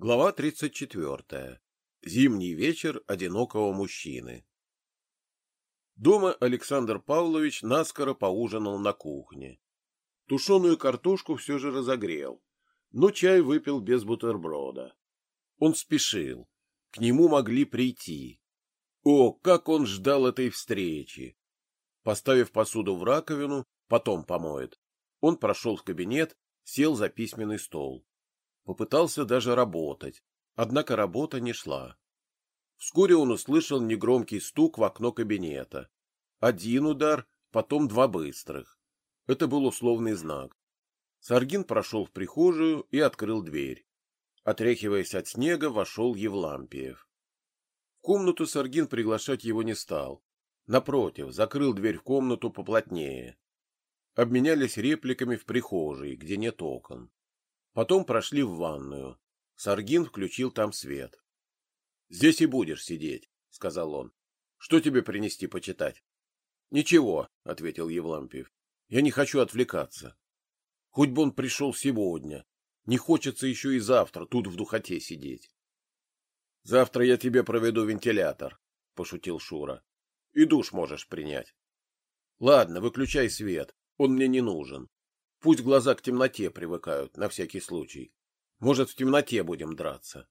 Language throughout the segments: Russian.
Глава 34. Зимний вечер одинокого мужчины. Дома Александр Павлович наскоро поужинал на кухне. Тушеную картошку все же разогрел, но чай выпил без бутерброда. Он спешил. К нему могли прийти. О, как он ждал этой встречи! Поставив посуду в раковину, потом помоет, он прошел в кабинет, сел за письменный стол. Попытался даже работать, однако работа не шла. Вскоре он услышал негромкий стук в окно кабинета. Один удар, потом два быстрых. Это был условный знак. Саргин прошел в прихожую и открыл дверь. Отряхиваясь от снега, вошел Евлампиев. В комнату Саргин приглашать его не стал. Напротив, закрыл дверь в комнату поплотнее. Обменялись репликами в прихожей, где нет окон. Потом прошли в ванную. Саргин включил там свет. — Здесь и будешь сидеть, — сказал он. — Что тебе принести почитать? — Ничего, — ответил Евлампиев. — Я не хочу отвлекаться. Хоть бы он пришел сегодня. Не хочется еще и завтра тут в духоте сидеть. — Завтра я тебе проведу вентилятор, — пошутил Шура. — И душ можешь принять. — Ладно, выключай свет, он мне не нужен. Пусть глаза к темноте привыкают, на всякий случай. Может, в темноте будем драться.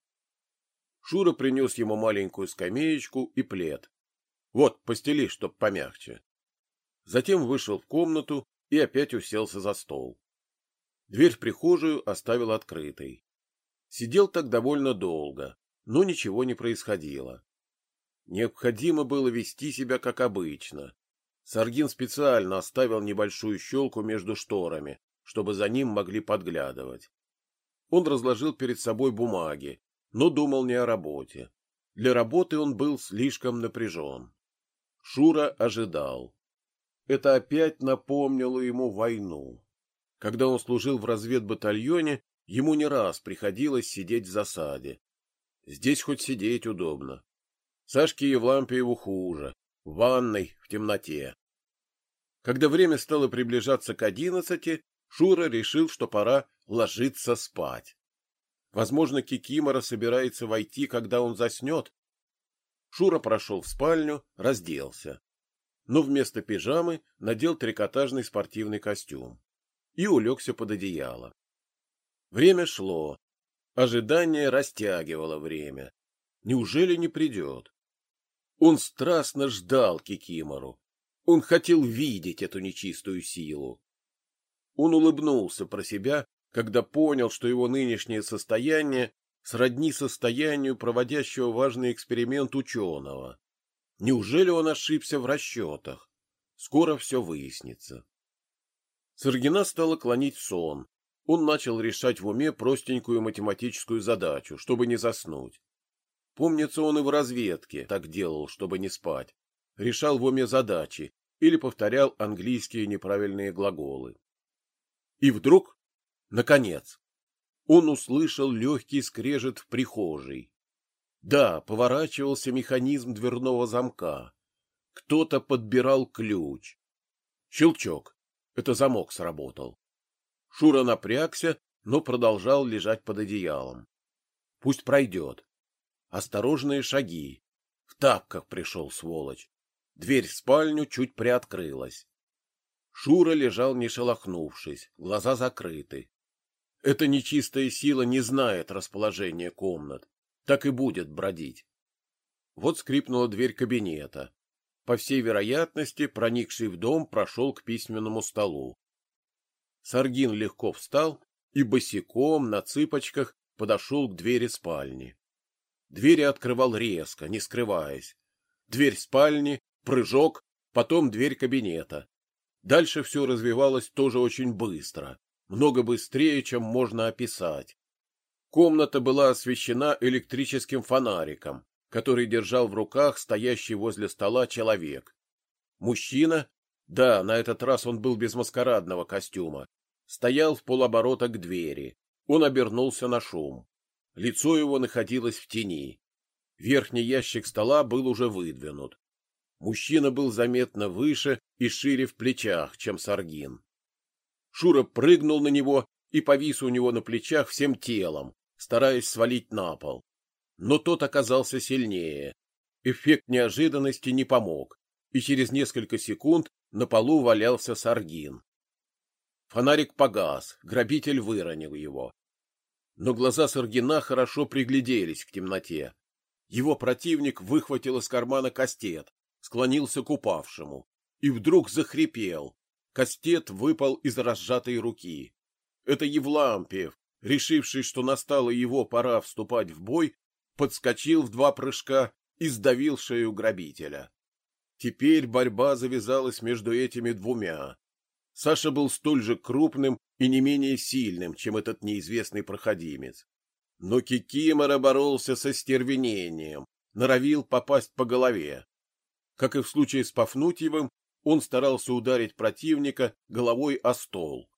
Шура принес ему маленькую скамеечку и плед. Вот, постели, чтоб помягче. Затем вышел в комнату и опять уселся за стол. Дверь в прихожую оставил открытой. Сидел так довольно долго, но ничего не происходило. Необходимо было вести себя как обычно, Саргин специально оставил небольшую щелку между шторами, чтобы за ним могли подглядывать. Он разложил перед собой бумаги, но думал не о работе. Для работы он был слишком напряжен. Шура ожидал. Это опять напомнило ему войну. Когда он служил в разведбатальоне, ему не раз приходилось сидеть в засаде. Здесь хоть сидеть удобно. Сашке Евлампиеву хуже, в ванной, в темноте. Когда время стало приближаться к одиннадцати, Шура решил, что пора ложиться спать. Возможно, Кикимора собирается войти, когда он заснет. Шура прошел в спальню, разделся. Но вместо пижамы надел трикотажный спортивный костюм и улегся под одеяло. Время шло. Ожидание растягивало время. Неужели не придет? Он страстно ждал Кикимору. Он хотел видеть эту нечистую силу. Он улыбнулся про себя, когда понял, что его нынешнее состояние сродни состоянию проводящего важный эксперимент ученого. Неужели он ошибся в расчетах? Скоро все выяснится. Саргина стала клонить сон. Он начал решать в уме простенькую математическую задачу, чтобы не заснуть. Помнится, он и в разведке так делал, чтобы не спать. Решал в уме задачи или повторял английские неправильные глаголы. И вдруг, наконец, он услышал легкий скрежет в прихожей. Да, поворачивался механизм дверного замка. Кто-то подбирал ключ. Щелчок. Это замок сработал. Шура напрягся, но продолжал лежать под одеялом. Пусть пройдет. Осторожные шаги. В тапках пришел, сволочь. Дверь в спальню чуть приоткрылась. Шура лежал не шелохнувшись, глаза закрыты. Эта нечистая сила не знает расположения комнат, так и будет бродить. Вот скрипнула дверь кабинета. По всей вероятности, проникший в дом прошел к письменному столу. Саргин легко встал и босиком на цыпочках подошел к двери спальни. Двери открывал резко, не скрываясь. Дверь спальни, прыжок, потом дверь кабинета. Дальше все развивалось тоже очень быстро, много быстрее, чем можно описать. Комната была освещена электрическим фонариком, который держал в руках стоящий возле стола человек. Мужчина, да, на этот раз он был без маскарадного костюма, стоял в полоборота к двери. Он обернулся на шум. Лицо его находилось в тени. Верхний ящик стола был уже выдвинут. Мужчина был заметно выше и шире в плечах, чем Саргин. Шура прыгнул на него и повис у него на плечах всем телом, стараясь свалить на пол. Но тот оказался сильнее. Эффект неожиданности не помог, и через несколько секунд на полу валялся Саргин. Фонарик погас, грабитель выронил его. Но глаза Саргина хорошо пригляделись к темноте. Его противник выхватил из кармана кастет, склонился к упавшему и вдруг захрипел. Кастет выпал из разжатой руки. Это Евлампиев, решивший, что настала его пора вступать в бой, подскочил в два прыжка и сдавил шею грабителя. Теперь борьба завязалась между этими двумя. Саша был столь же крупным и не менее сильным, чем этот неизвестный проходимец. Но Кикимора боролся со стервенением, норовил попасть по голове. Как и в случае с Пафнутьевым, он старался ударить противника головой о стол.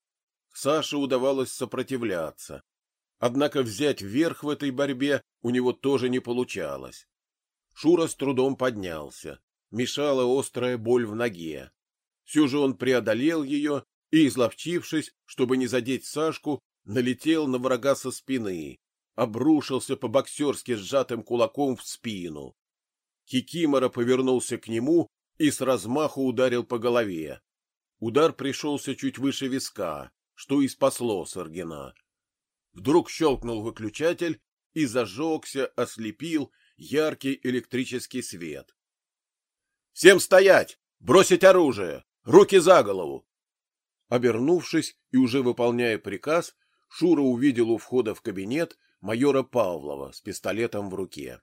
Саше удавалось сопротивляться. Однако взять верх в этой борьбе у него тоже не получалось. Шура с трудом поднялся. Мешала острая боль в ноге. Все же он преодолел ее и, изловчившись, чтобы не задеть Сашку, налетел на врага со спины, обрушился по-боксерски сжатым кулаком в спину. Кикимора повернулся к нему и с размаху ударил по голове. Удар пришелся чуть выше виска, что и спасло Саргина. Вдруг щелкнул выключатель и зажегся, ослепил яркий электрический свет. «Всем стоять! Бросить оружие! Руки за голову!» Обернувшись и уже выполняя приказ, Шура увидел у входа в кабинет майора Павлова с пистолетом в руке.